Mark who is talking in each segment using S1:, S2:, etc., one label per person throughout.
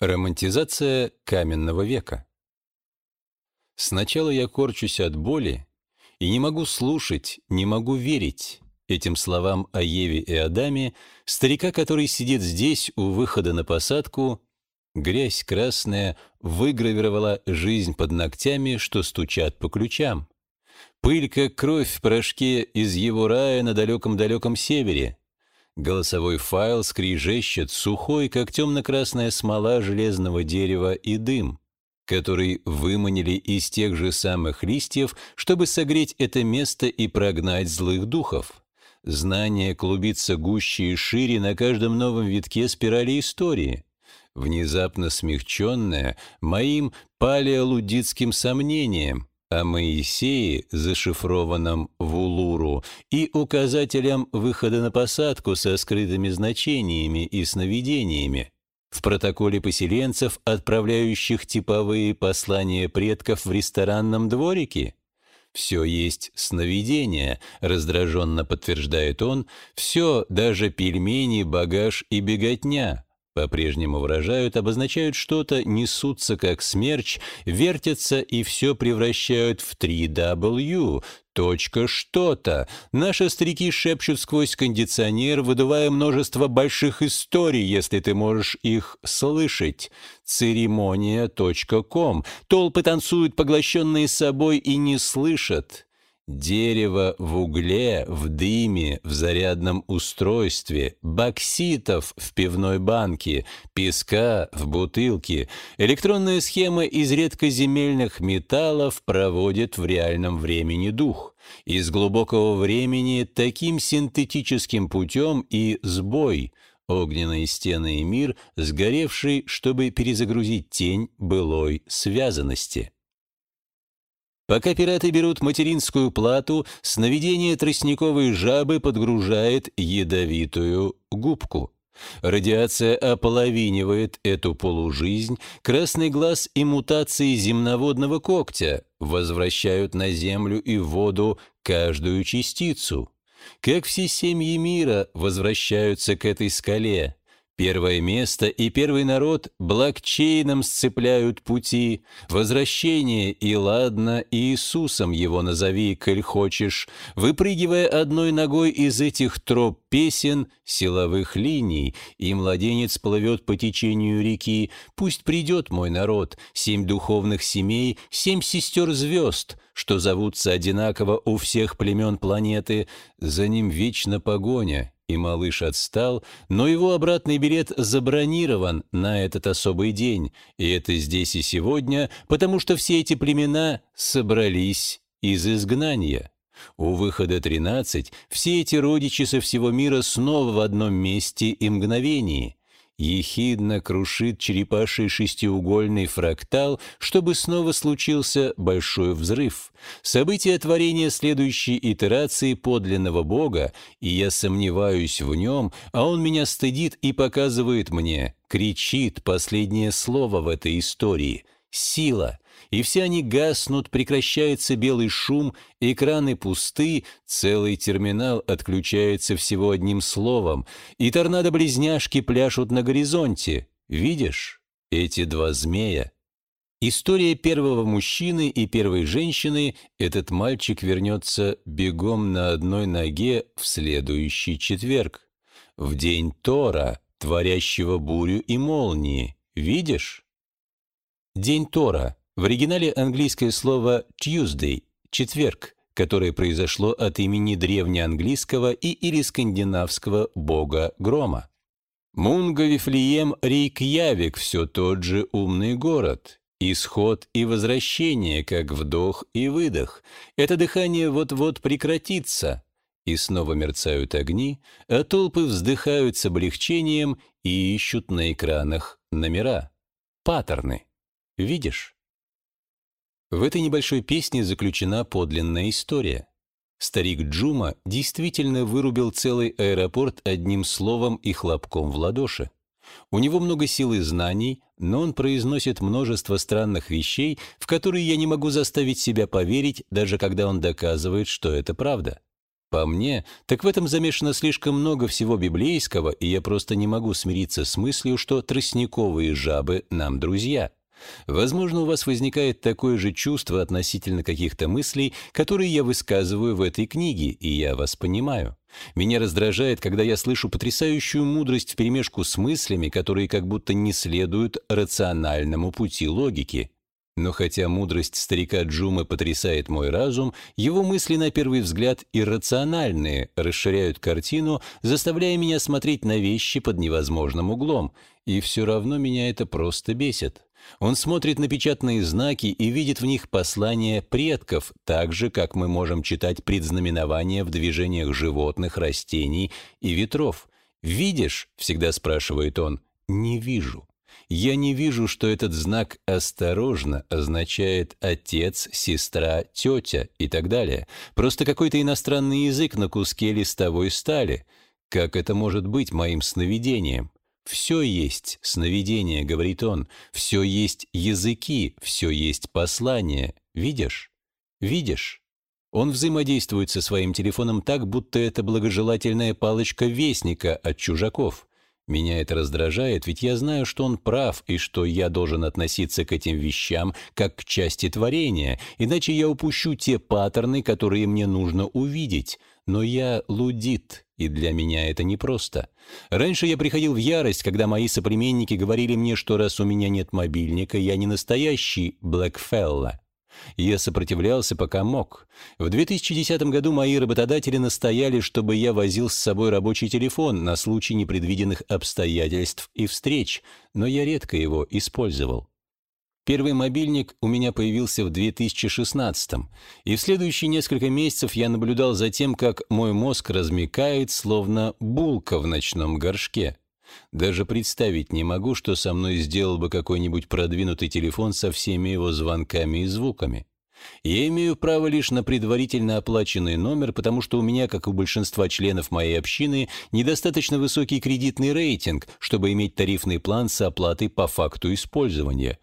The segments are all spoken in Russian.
S1: Романтизация каменного века. Сначала я корчусь от боли и не могу слушать, не могу верить этим словам о Еве и Адаме, старика, который сидит здесь у выхода на посадку, грязь красная выгравировала жизнь под ногтями, что стучат по ключам. Пыль, как кровь в порошке из его рая на далеком-далеком севере — Голосовой файл скрижещет сухой, как темно-красная смола железного дерева и дым, который выманили из тех же самых листьев, чтобы согреть это место и прогнать злых духов. Знание клубится гуще и шире на каждом новом витке спирали истории, внезапно смягченное моим палеолудитским сомнением, о Моисее, зашифрованном в И указателям выхода на посадку со скрытыми значениями и сновидениями, в протоколе поселенцев, отправляющих типовые послания предков в ресторанном дворике. «Все есть сновидение», — раздраженно подтверждает он, «все, даже пельмени, багаж и беготня» по-прежнему выражают, обозначают что-то, несутся как смерч, вертятся и все превращают в 3W, точка что-то. Наши старики шепчут сквозь кондиционер, выдувая множество больших историй, если ты можешь их слышать. Церемония.ком. Толпы танцуют, поглощенные собой, и не слышат. Дерево в угле, в дыме, в зарядном устройстве, бокситов в пивной банке, песка в бутылке. Электронная схема из редкоземельных металлов проводит в реальном времени дух. Из глубокого времени таким синтетическим путем и сбой — огненные стены и мир, сгоревший, чтобы перезагрузить тень былой связанности. Пока пираты берут материнскую плату, сновидение тростниковой жабы подгружает ядовитую губку. Радиация ополовинивает эту полужизнь, красный глаз и мутации земноводного когтя возвращают на землю и воду каждую частицу. Как все семьи мира возвращаются к этой скале, Первое место и первый народ блокчейном сцепляют пути. Возвращение, и ладно, Иисусом его назови, коль хочешь, выпрыгивая одной ногой из этих троп песен, силовых линий, и младенец плывет по течению реки. Пусть придет мой народ, семь духовных семей, семь сестер звезд, что зовутся одинаково у всех племен планеты, за ним вечно погоня, и малыш отстал, но его обратный билет забронирован на этот особый день, и это здесь и сегодня, потому что все эти племена собрались из изгнания. У выхода 13 все эти родичи со всего мира снова в одном месте и мгновении ехидно крушит черепаший шестиугольный фрактал, чтобы снова случился большой взрыв. Событие творения следующей итерации подлинного Бога, и я сомневаюсь в нем, а он меня стыдит и показывает мне, кричит последнее слово в этой истории — сила — и все они гаснут, прекращается белый шум, экраны пусты, целый терминал отключается всего одним словом, и торнадо-близняшки пляшут на горизонте. Видишь, эти два змея? История первого мужчины и первой женщины этот мальчик вернется бегом на одной ноге в следующий четверг, в день Тора, творящего бурю и молнии. Видишь? День Тора — в оригинале английское слово «Tuesday» — «четверг», которое произошло от имени древнеанглийского и или скандинавского бога грома. Мунга, Вифлеем, Рейкьявик — все тот же умный город. Исход и возвращение, как вдох и выдох. Это дыхание вот-вот прекратится. И снова мерцают огни, а толпы вздыхают с облегчением и ищут на экранах номера. Паттерны. Видишь? В этой небольшой песне заключена подлинная история. Старик Джума действительно вырубил целый аэропорт одним словом и хлопком в ладоши. У него много сил и знаний, но он произносит множество странных вещей, в которые я не могу заставить себя поверить, даже когда он доказывает, что это правда. По мне, так в этом замешано слишком много всего библейского, и я просто не могу смириться с мыслью, что тростниковые жабы нам друзья. Возможно, у вас возникает такое же чувство относительно каких-то мыслей, которые я высказываю в этой книге, и я вас понимаю. Меня раздражает, когда я слышу потрясающую мудрость вперемешку с мыслями, которые как будто не следуют рациональному пути логики. Но хотя мудрость старика Джума потрясает мой разум, его мысли на первый взгляд иррациональные, расширяют картину, заставляя меня смотреть на вещи под невозможным углом, и все равно меня это просто бесит. Он смотрит на печатные знаки и видит в них послания предков, так же, как мы можем читать предзнаменования в движениях животных, растений и ветров. «Видишь?» — всегда спрашивает он. «Не вижу». Я не вижу, что этот знак «осторожно» означает «отец», «сестра», «тетя» и так далее. Просто какой-то иностранный язык на куске листовой стали. Как это может быть моим сновидением? «Все есть сновидение», — говорит он, — «все есть языки, все есть послание. Видишь? Видишь?» Он взаимодействует со своим телефоном так, будто это благожелательная палочка вестника от чужаков. Меня это раздражает, ведь я знаю, что он прав и что я должен относиться к этим вещам как к части творения, иначе я упущу те паттерны, которые мне нужно увидеть. Но я лудит, и для меня это непросто. Раньше я приходил в ярость, когда мои соплеменники говорили мне, что раз у меня нет мобильника, я не настоящий Блэкфелла. Я сопротивлялся, пока мог. В 2010 году мои работодатели настояли, чтобы я возил с собой рабочий телефон на случай непредвиденных обстоятельств и встреч, но я редко его использовал. Первый мобильник у меня появился в 2016 и в следующие несколько месяцев я наблюдал за тем, как мой мозг размекает, словно булка в ночном горшке. Даже представить не могу, что со мной сделал бы какой-нибудь продвинутый телефон со всеми его звонками и звуками. Я имею право лишь на предварительно оплаченный номер, потому что у меня, как у большинства членов моей общины, недостаточно высокий кредитный рейтинг, чтобы иметь тарифный план с оплатой по факту использования.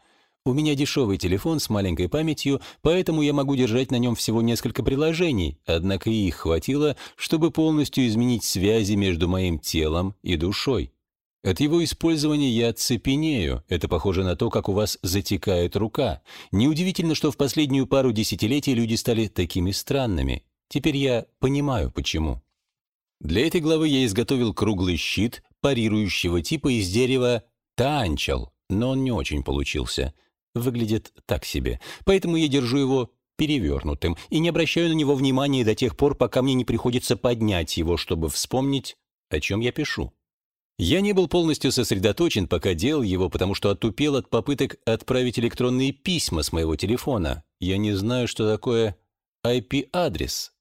S1: У меня дешевый телефон с маленькой памятью, поэтому я могу держать на нем всего несколько приложений, однако их хватило, чтобы полностью изменить связи между моим телом и душой. От его использования я цепенею. Это похоже на то, как у вас затекает рука. Неудивительно, что в последнюю пару десятилетий люди стали такими странными. Теперь я понимаю, почему. Для этой главы я изготовил круглый щит парирующего типа из дерева танчел, но он не очень получился. Выглядит так себе. Поэтому я держу его перевернутым и не обращаю на него внимания до тех пор, пока мне не приходится поднять его, чтобы вспомнить, о чем я пишу. Я не был полностью сосредоточен, пока делал его, потому что отупел от попыток отправить электронные письма с моего телефона. Я не знаю, что такое IP-адрес.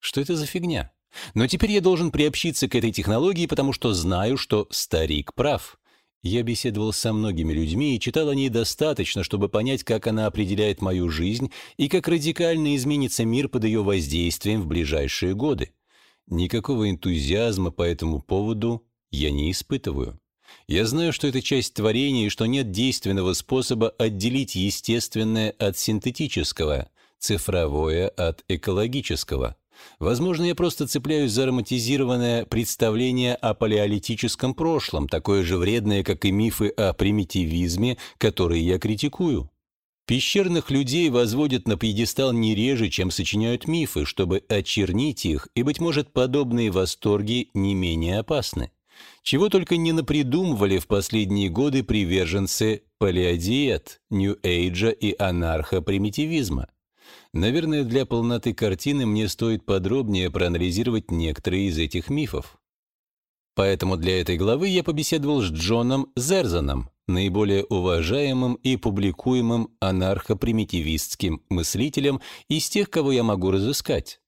S1: Что это за фигня? Но теперь я должен приобщиться к этой технологии, потому что знаю, что старик прав. Я беседовал со многими людьми и читал о ней достаточно, чтобы понять, как она определяет мою жизнь и как радикально изменится мир под ее воздействием в ближайшие годы. Никакого энтузиазма по этому поводу я не испытываю. Я знаю, что это часть творения и что нет действенного способа отделить естественное от синтетического, цифровое от экологического. Возможно, я просто цепляюсь за романтизированное представление о палеолитическом прошлом, такое же вредное, как и мифы о примитивизме, которые я критикую. Пещерных людей возводят на пьедестал не реже, чем сочиняют мифы, чтобы очернить их, и, быть может, подобные восторги не менее опасны. Чего только не напридумывали в последние годы приверженцы палеодиет, нью-эйджа и анархо-примитивизма. Наверное, для полноты картины мне стоит подробнее проанализировать некоторые из этих мифов. Поэтому для этой главы я побеседовал с Джоном Зерзаном, наиболее уважаемым и публикуемым анархо-примитивистским мыслителем из тех, кого я могу разыскать.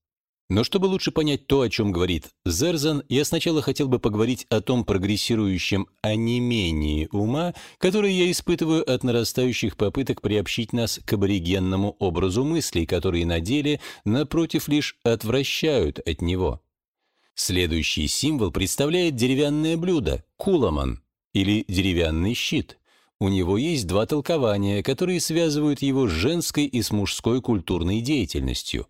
S1: Но чтобы лучше понять то, о чем говорит Зерзан, я сначала хотел бы поговорить о том прогрессирующем онемении ума, которое я испытываю от нарастающих попыток приобщить нас к аборигенному образу мыслей, которые на деле, напротив, лишь отвращают от него. Следующий символ представляет деревянное блюдо – куламан, или деревянный щит. У него есть два толкования, которые связывают его с женской и с мужской культурной деятельностью –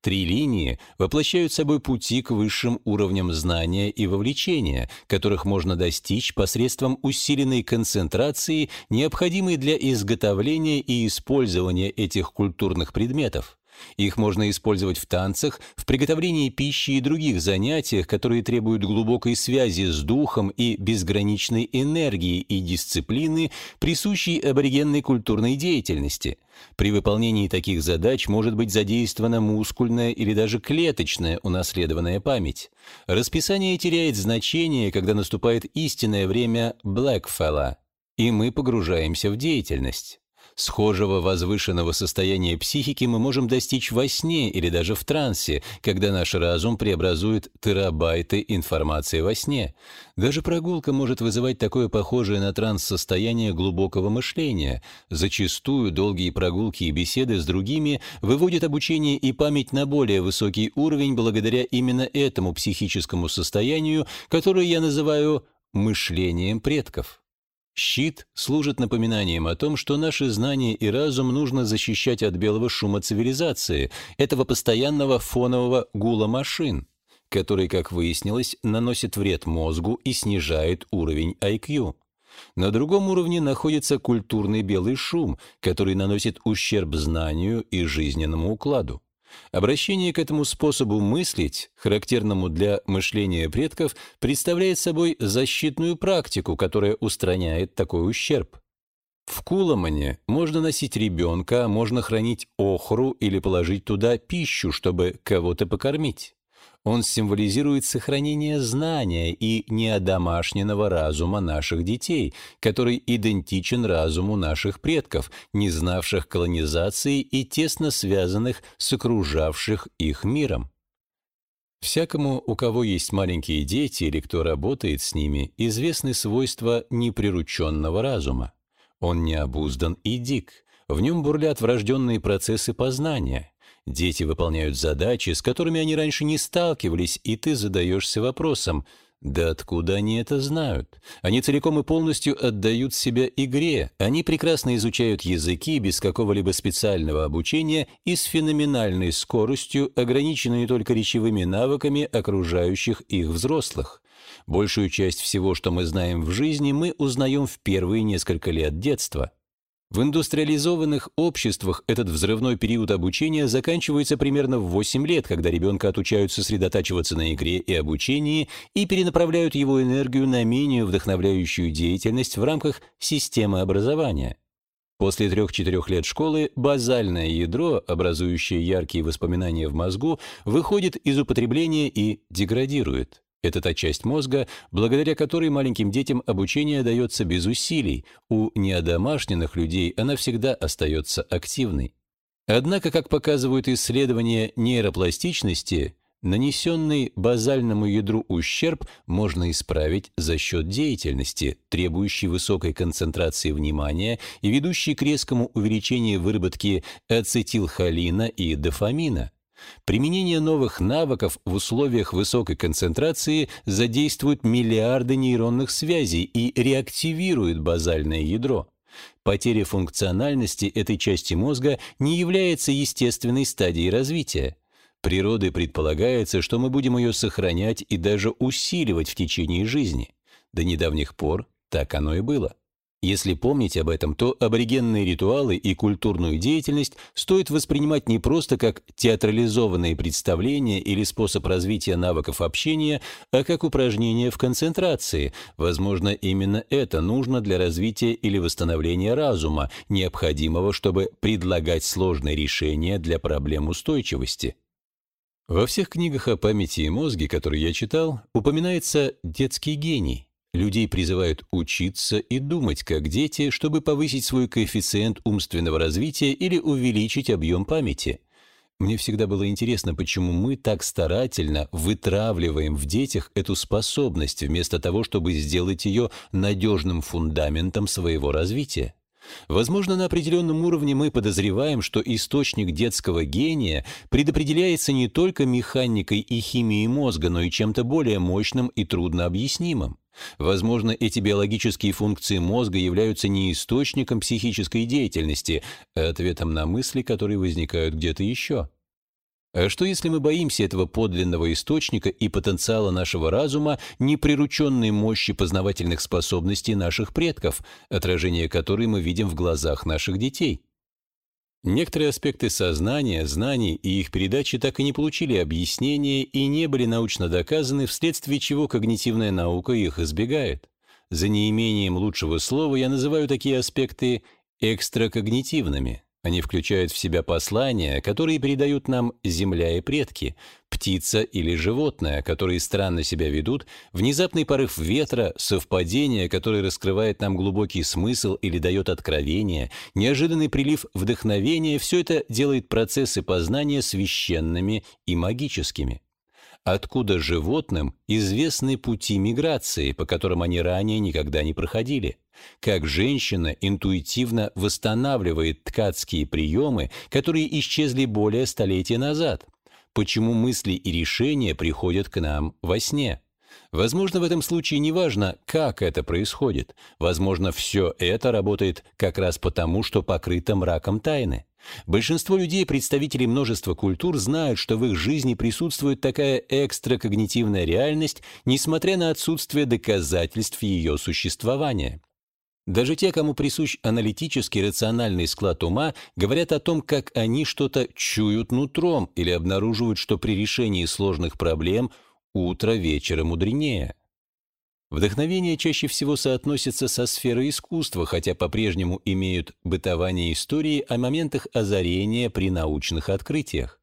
S1: Три линии воплощают собой пути к высшим уровням знания и вовлечения, которых можно достичь посредством усиленной концентрации, необходимой для изготовления и использования этих культурных предметов. Их можно использовать в танцах, в приготовлении пищи и других занятиях, которые требуют глубокой связи с духом и безграничной энергии и дисциплины, присущей аборигенной культурной деятельности. При выполнении таких задач может быть задействована мускульная или даже клеточная унаследованная память. Расписание теряет значение, когда наступает истинное время Блэкфелла, и мы погружаемся в деятельность. Схожего возвышенного состояния психики мы можем достичь во сне или даже в трансе, когда наш разум преобразует терабайты информации во сне. Даже прогулка может вызывать такое похожее на транс состояние глубокого мышления. Зачастую долгие прогулки и беседы с другими выводят обучение и память на более высокий уровень благодаря именно этому психическому состоянию, которое я называю мышлением предков. Щит служит напоминанием о том, что наши знания и разум нужно защищать от белого шума цивилизации, этого постоянного фонового гула машин, который, как выяснилось, наносит вред мозгу и снижает уровень IQ. На другом уровне находится культурный белый шум, который наносит ущерб знанию и жизненному укладу. Обращение к этому способу мыслить, характерному для мышления предков, представляет собой защитную практику, которая устраняет такой ущерб. В Куламане можно носить ребенка, можно хранить охру или положить туда пищу, чтобы кого-то покормить. Он символизирует сохранение знания и неодомашненного разума наших детей, который идентичен разуму наших предков, не знавших колонизации и тесно связанных с окружавших их миром. Всякому, у кого есть маленькие дети или кто работает с ними, известны свойства неприрученного разума. Он необуздан и дик, в нем бурлят врожденные процессы познания. Дети выполняют задачи, с которыми они раньше не сталкивались, и ты задаешься вопросом, да откуда они это знают? Они целиком и полностью отдают себя игре. Они прекрасно изучают языки без какого-либо специального обучения и с феноменальной скоростью, ограниченной только речевыми навыками окружающих их взрослых. Большую часть всего, что мы знаем в жизни, мы узнаем в первые несколько лет детства. В индустриализованных обществах этот взрывной период обучения заканчивается примерно в 8 лет, когда ребенка отучают сосредотачиваться на игре и обучении и перенаправляют его энергию на менее вдохновляющую деятельность в рамках системы образования. После 3-4 лет школы базальное ядро, образующее яркие воспоминания в мозгу, выходит из употребления и деградирует. Это та часть мозга, благодаря которой маленьким детям обучение дается без усилий, у неодомашненных людей она всегда остается активной. Однако, как показывают исследования нейропластичности, нанесенный базальному ядру ущерб можно исправить за счет деятельности, требующей высокой концентрации внимания и ведущей к резкому увеличению выработки ацетилхолина и дофамина. Применение новых навыков в условиях высокой концентрации задействует миллиарды нейронных связей и реактивирует базальное ядро. Потеря функциональности этой части мозга не является естественной стадией развития. Природой предполагается, что мы будем ее сохранять и даже усиливать в течение жизни. До недавних пор так оно и было. Если помнить об этом, то аборигенные ритуалы и культурную деятельность стоит воспринимать не просто как театрализованные представления или способ развития навыков общения, а как упражнение в концентрации. Возможно, именно это нужно для развития или восстановления разума, необходимого, чтобы предлагать сложные решения для проблем устойчивости. Во всех книгах о памяти и мозге, которые я читал, упоминается детский гений. Людей призывают учиться и думать как дети, чтобы повысить свой коэффициент умственного развития или увеличить объем памяти. Мне всегда было интересно, почему мы так старательно вытравливаем в детях эту способность, вместо того, чтобы сделать ее надежным фундаментом своего развития. Возможно, на определенном уровне мы подозреваем, что источник детского гения предопределяется не только механикой и химией мозга, но и чем-то более мощным и труднообъяснимым. Возможно, эти биологические функции мозга являются не источником психической деятельности, а ответом на мысли, которые возникают где-то еще. А что если мы боимся этого подлинного источника и потенциала нашего разума, неприрученной мощи познавательных способностей наших предков, отражение которой мы видим в глазах наших детей? Некоторые аспекты сознания, знаний и их передачи так и не получили объяснения и не были научно доказаны, вследствие чего когнитивная наука их избегает. За неимением лучшего слова я называю такие аспекты экстракогнитивными. Они включают в себя послания, которые передают нам Земля и предки, птица или животное, которые странно себя ведут, внезапный порыв ветра, совпадение, которое раскрывает нам глубокий смысл или дает откровение, неожиданный прилив вдохновения – все это делает процессы познания священными и магическими откуда животным известны пути миграции, по которым они ранее никогда не проходили. Как женщина интуитивно восстанавливает ткацкие приемы, которые исчезли более столетия назад. Почему мысли и решения приходят к нам во сне. Возможно, в этом случае не важно, как это происходит. Возможно, все это работает как раз потому, что покрыто мраком тайны. Большинство людей, представителей множества культур, знают, что в их жизни присутствует такая экстракогнитивная реальность, несмотря на отсутствие доказательств ее существования. Даже те, кому присущ аналитический рациональный склад ума, говорят о том, как они что-то чуют нутром или обнаруживают, что при решении сложных проблем утро вечера мудренее. Вдохновение чаще всего соотносится со сферой искусства, хотя по-прежнему имеют бытование истории о моментах озарения при научных открытиях.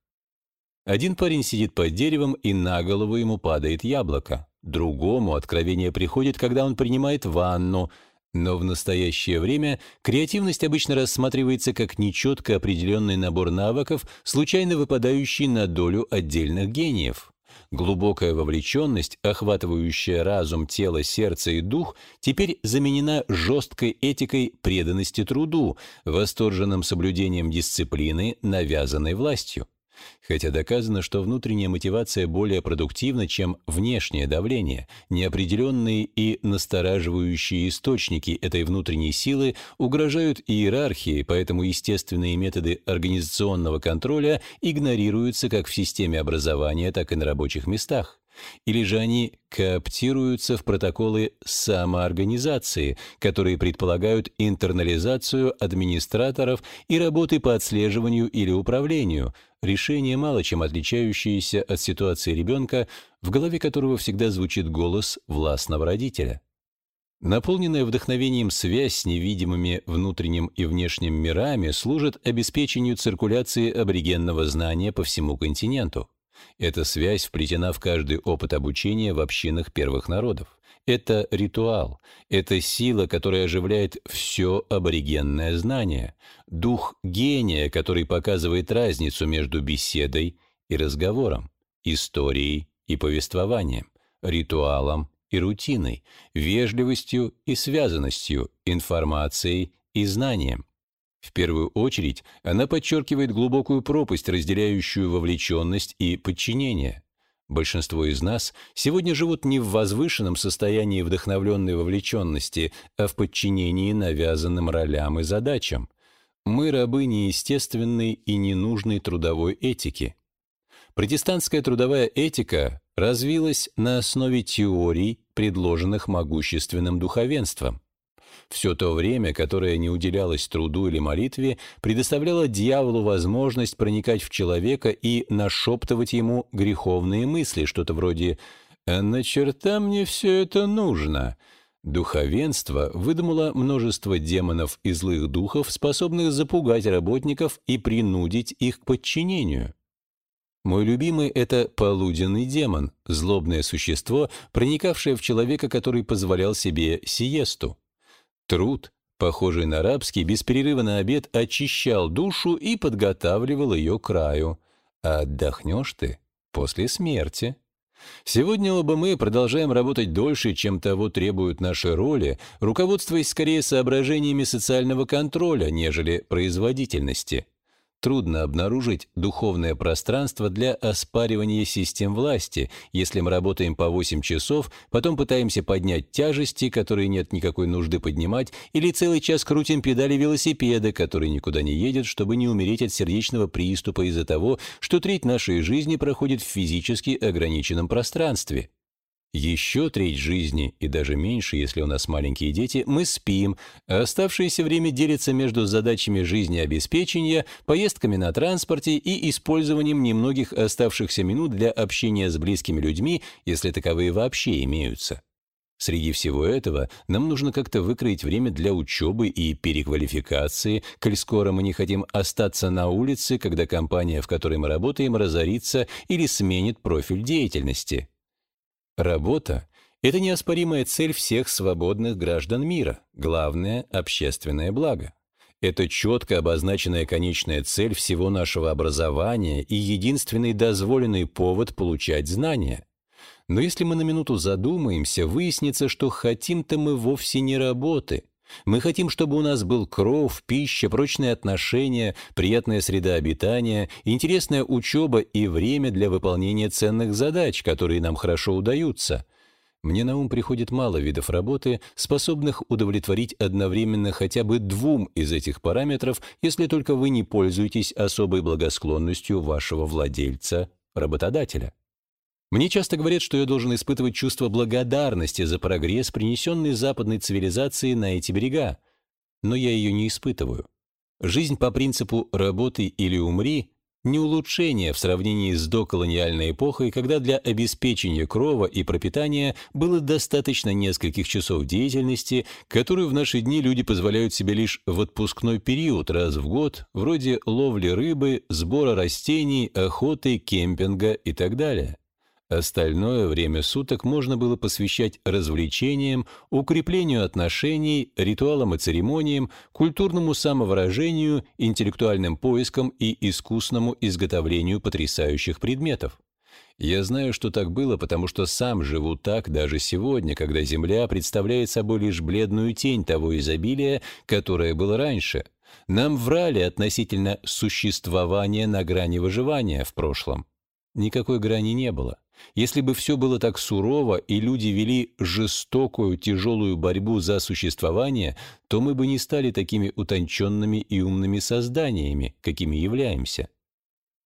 S1: Один парень сидит под деревом, и на голову ему падает яблоко. Другому откровение приходит, когда он принимает ванну, но в настоящее время креативность обычно рассматривается как нечетко определенный набор навыков, случайно выпадающий на долю отдельных гениев. Глубокая вовлеченность, охватывающая разум, тело, сердце и дух, теперь заменена жесткой этикой преданности труду, восторженным соблюдением дисциплины, навязанной властью. Хотя доказано, что внутренняя мотивация более продуктивна, чем внешнее давление, неопределенные и настораживающие источники этой внутренней силы угрожают иерархии, поэтому естественные методы организационного контроля игнорируются как в системе образования, так и на рабочих местах. Или же они кооптируются в протоколы самоорганизации, которые предполагают интернализацию администраторов и работы по отслеживанию или управлению, решение мало чем отличающееся от ситуации ребенка, в голове которого всегда звучит голос властного родителя. Наполненная вдохновением связь с невидимыми внутренним и внешним мирами служит обеспечению циркуляции аборигенного знания по всему континенту. Эта связь вплетена в каждый опыт обучения в общинах первых народов. Это ритуал, это сила, которая оживляет все аборигенное знание, дух гения, который показывает разницу между беседой и разговором, историей и повествованием, ритуалом и рутиной, вежливостью и связанностью, информацией и знанием. В первую очередь, она подчеркивает глубокую пропасть, разделяющую вовлеченность и подчинение. Большинство из нас сегодня живут не в возвышенном состоянии вдохновленной вовлеченности, а в подчинении навязанным ролям и задачам. Мы рабы неестественной и ненужной трудовой этики. Протестантская трудовая этика развилась на основе теорий, предложенных могущественным духовенством. Все то время, которое не уделялось труду или молитве, предоставляло дьяволу возможность проникать в человека и нашептывать ему греховные мысли, что-то вроде «А на черта мне все это нужно?» Духовенство выдумало множество демонов и злых духов, способных запугать работников и принудить их к подчинению. Мой любимый — это полуденный демон, злобное существо, проникавшее в человека, который позволял себе сиесту. Труд, похожий на рабский, без перерыва на обед очищал душу и подготавливал ее к краю. А отдохнешь ты после смерти. Сегодня оба мы продолжаем работать дольше, чем того требуют наши роли, руководствуясь скорее соображениями социального контроля, нежели производительности. Трудно обнаружить духовное пространство для оспаривания систем власти, если мы работаем по 8 часов, потом пытаемся поднять тяжести, которые нет никакой нужды поднимать, или целый час крутим педали велосипеда, который никуда не едет, чтобы не умереть от сердечного приступа из-за того, что треть нашей жизни проходит в физически ограниченном пространстве. Еще треть жизни, и даже меньше, если у нас маленькие дети, мы спим, а оставшееся время делится между задачами жизнеобеспечения, поездками на транспорте и использованием немногих оставшихся минут для общения с близкими людьми, если таковые вообще имеются. Среди всего этого нам нужно как-то выкроить время для учебы и переквалификации, коль скоро мы не хотим остаться на улице, когда компания, в которой мы работаем, разорится или сменит профиль деятельности. Работа – это неоспоримая цель всех свободных граждан мира, главное – общественное благо. Это четко обозначенная конечная цель всего нашего образования и единственный дозволенный повод получать знания. Но если мы на минуту задумаемся, выяснится, что хотим-то мы вовсе не работы. Мы хотим, чтобы у нас был кров, пища, прочные отношения, приятная среда обитания, интересная учеба и время для выполнения ценных задач, которые нам хорошо удаются. Мне на ум приходит мало видов работы, способных удовлетворить одновременно хотя бы двум из этих параметров, если только вы не пользуетесь особой благосклонностью вашего владельца, работодателя. Мне часто говорят, что я должен испытывать чувство благодарности за прогресс, принесенный западной цивилизацией на эти берега. Но я ее не испытываю. Жизнь по принципу «работай или умри» не улучшение в сравнении с доколониальной эпохой, когда для обеспечения крова и пропитания было достаточно нескольких часов деятельности, которую в наши дни люди позволяют себе лишь в отпускной период раз в год, вроде ловли рыбы, сбора растений, охоты, кемпинга и так далее. Остальное время суток можно было посвящать развлечениям, укреплению отношений, ритуалам и церемониям, культурному самовыражению, интеллектуальным поискам и искусному изготовлению потрясающих предметов. Я знаю, что так было, потому что сам живу так даже сегодня, когда Земля представляет собой лишь бледную тень того изобилия, которое было раньше. Нам врали относительно существования на грани выживания в прошлом. Никакой грани не было. Если бы все было так сурово и люди вели жестокую, тяжелую борьбу за существование, то мы бы не стали такими утонченными и умными созданиями, какими являемся.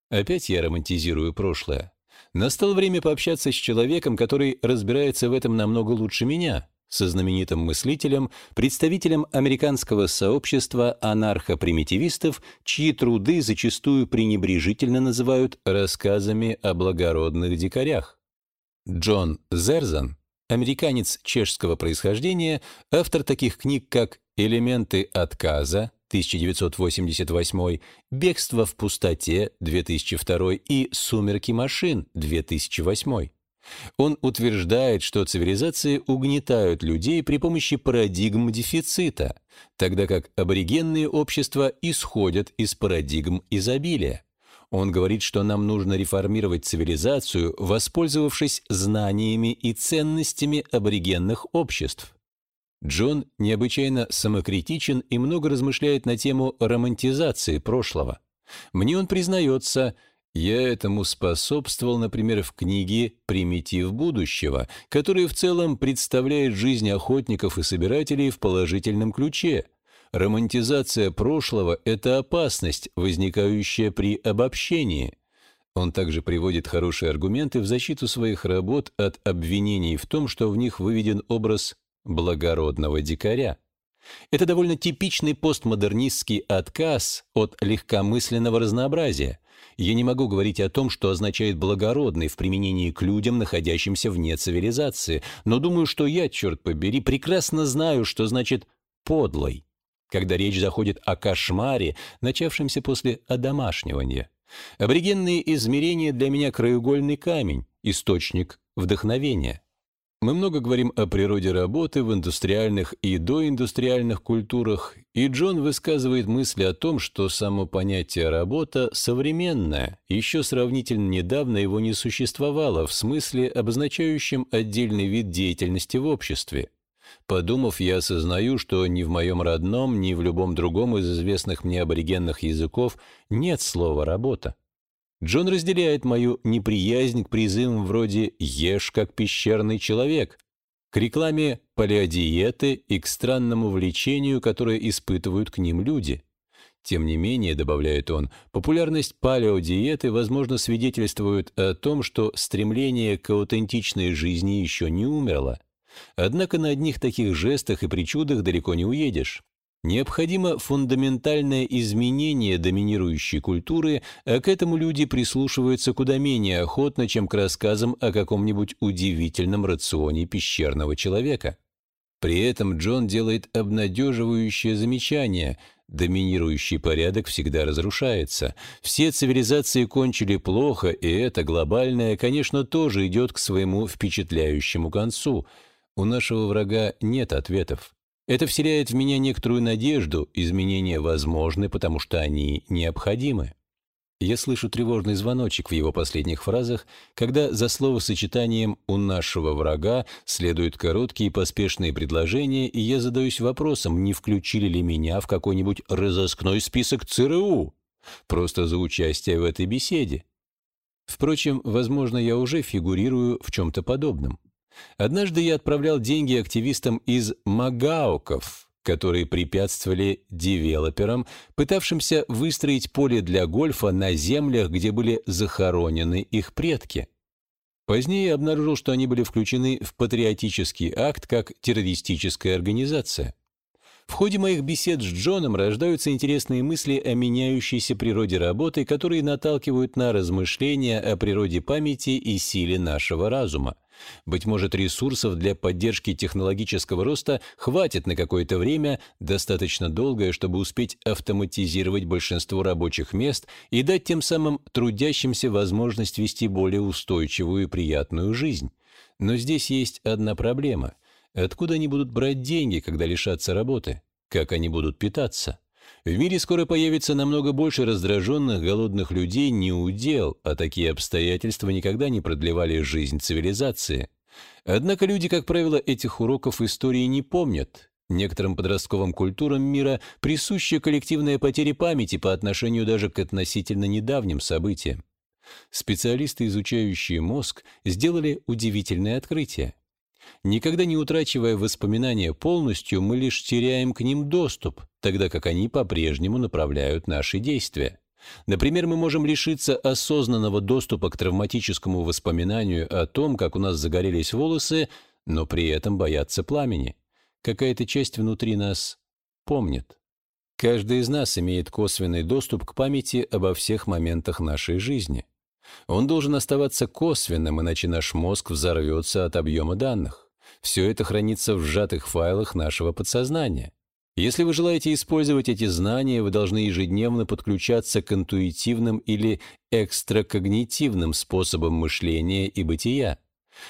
S1: Опять я романтизирую прошлое. Настало время пообщаться с человеком, который разбирается в этом намного лучше меня, со знаменитым мыслителем, представителем американского сообщества анархопримитивистов, чьи труды зачастую пренебрежительно называют рассказами о благородных дикарях. Джон Зерзан, американец чешского происхождения, автор таких книг, как «Элементы отказа» 1988, «Бегство в пустоте» 2002 и «Сумерки машин» 2008. Он утверждает, что цивилизации угнетают людей при помощи парадигм дефицита, тогда как аборигенные общества исходят из парадигм изобилия. Он говорит, что нам нужно реформировать цивилизацию, воспользовавшись знаниями и ценностями аборигенных обществ. Джон необычайно самокритичен и много размышляет на тему романтизации прошлого. Мне он признается – я этому способствовал, например, в книге «Примитив будущего», которая в целом представляет жизнь охотников и собирателей в положительном ключе. Романтизация прошлого – это опасность, возникающая при обобщении. Он также приводит хорошие аргументы в защиту своих работ от обвинений в том, что в них выведен образ благородного дикаря. Это довольно типичный постмодернистский отказ от легкомысленного разнообразия. Я не могу говорить о том, что означает «благородный» в применении к людям, находящимся вне цивилизации, но думаю, что я, черт побери, прекрасно знаю, что значит «подлый», когда речь заходит о кошмаре, начавшемся после одомашнивания. Аборигенные измерения для меня краеугольный камень, источник вдохновения. Мы много говорим о природе работы в индустриальных и доиндустриальных культурах, и Джон высказывает мысли о том, что само понятие «работа» современное, еще сравнительно недавно его не существовало в смысле, обозначающем отдельный вид деятельности в обществе. Подумав, я осознаю, что ни в моем родном, ни в любом другом из известных мне аборигенных языков нет слова «работа». Джон разделяет мою неприязнь к призывам вроде «ешь как пещерный человек», к рекламе палеодиеты и к странному влечению, которое испытывают к ним люди. Тем не менее, добавляет он, популярность палеодиеты, возможно, свидетельствует о том, что стремление к аутентичной жизни еще не умерло. Однако на одних таких жестах и причудах далеко не уедешь. Необходимо фундаментальное изменение доминирующей культуры, а к этому люди прислушиваются куда менее охотно, чем к рассказам о каком-нибудь удивительном рационе пещерного человека. При этом Джон делает обнадеживающее замечание. Доминирующий порядок всегда разрушается. Все цивилизации кончили плохо, и это глобальное, конечно, тоже идет к своему впечатляющему концу. У нашего врага нет ответов. Это вселяет в меня некоторую надежду, изменения возможны, потому что они необходимы. Я слышу тревожный звоночек в его последних фразах, когда за словосочетанием «у нашего врага» следуют короткие поспешные предложения, и я задаюсь вопросом, не включили ли меня в какой-нибудь разыскной список ЦРУ, просто за участие в этой беседе. Впрочем, возможно, я уже фигурирую в чем-то подобном. Однажды я отправлял деньги активистам из Магауков, которые препятствовали девелоперам, пытавшимся выстроить поле для гольфа на землях, где были захоронены их предки. Позднее я обнаружил, что они были включены в патриотический акт как террористическая организация. В ходе моих бесед с Джоном рождаются интересные мысли о меняющейся природе работы, которые наталкивают на размышления о природе памяти и силе нашего разума. Быть может, ресурсов для поддержки технологического роста хватит на какое-то время, достаточно долгое, чтобы успеть автоматизировать большинство рабочих мест и дать тем самым трудящимся возможность вести более устойчивую и приятную жизнь. Но здесь есть одна проблема. Откуда они будут брать деньги, когда лишатся работы? Как они будут питаться? В мире скоро появится намного больше раздраженных, голодных людей не удел, а такие обстоятельства никогда не продлевали жизнь цивилизации. Однако люди, как правило, этих уроков истории не помнят. Некоторым подростковым культурам мира присуща коллективная потеря памяти по отношению даже к относительно недавним событиям. Специалисты, изучающие мозг, сделали удивительное открытие. Никогда не утрачивая воспоминания полностью, мы лишь теряем к ним доступ, тогда как они по-прежнему направляют наши действия. Например, мы можем лишиться осознанного доступа к травматическому воспоминанию о том, как у нас загорелись волосы, но при этом бояться пламени. Какая-то часть внутри нас помнит. Каждый из нас имеет косвенный доступ к памяти обо всех моментах нашей жизни. Он должен оставаться косвенным, иначе наш мозг взорвется от объема данных. Все это хранится в сжатых файлах нашего подсознания. Если вы желаете использовать эти знания, вы должны ежедневно подключаться к интуитивным или экстракогнитивным способам мышления и бытия.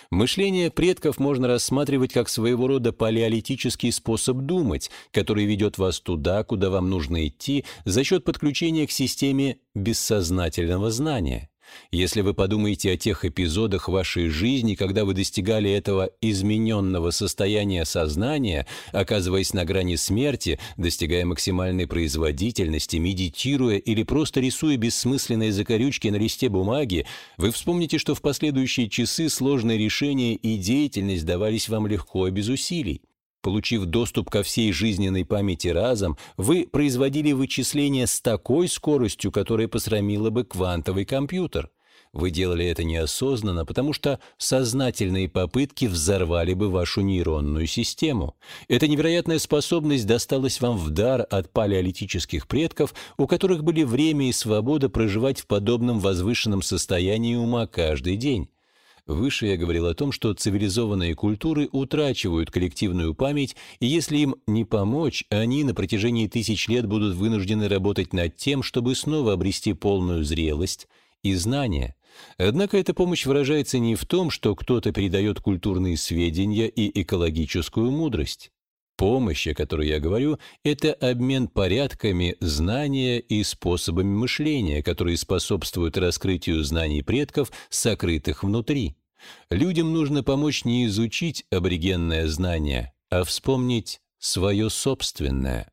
S1: Мышление предков можно рассматривать как своего рода палеолитический способ думать, который ведет вас туда, куда вам нужно идти, за счет подключения к системе бессознательного знания. Если вы подумаете о тех эпизодах вашей жизни, когда вы достигали этого измененного состояния сознания, оказываясь на грани смерти, достигая максимальной производительности, медитируя или просто рисуя бессмысленные закорючки на листе бумаги, вы вспомните, что в последующие часы сложные решения и деятельность давались вам легко и без усилий. Получив доступ ко всей жизненной памяти разом, вы производили вычисления с такой скоростью, которая посрамила бы квантовый компьютер. Вы делали это неосознанно, потому что сознательные попытки взорвали бы вашу нейронную систему. Эта невероятная способность досталась вам в дар от палеолитических предков, у которых были время и свобода проживать в подобном возвышенном состоянии ума каждый день. Выше я говорил о том, что цивилизованные культуры утрачивают коллективную память, и если им не помочь, они на протяжении тысяч лет будут вынуждены работать над тем, чтобы снова обрести полную зрелость и знания. Однако эта помощь выражается не в том, что кто-то передает культурные сведения и экологическую мудрость. Помощь, о которой я говорю, это обмен порядками знания и способами мышления, которые способствуют раскрытию знаний предков, сокрытых внутри. Людям нужно помочь не изучить аборигенное знание, а вспомнить свое собственное.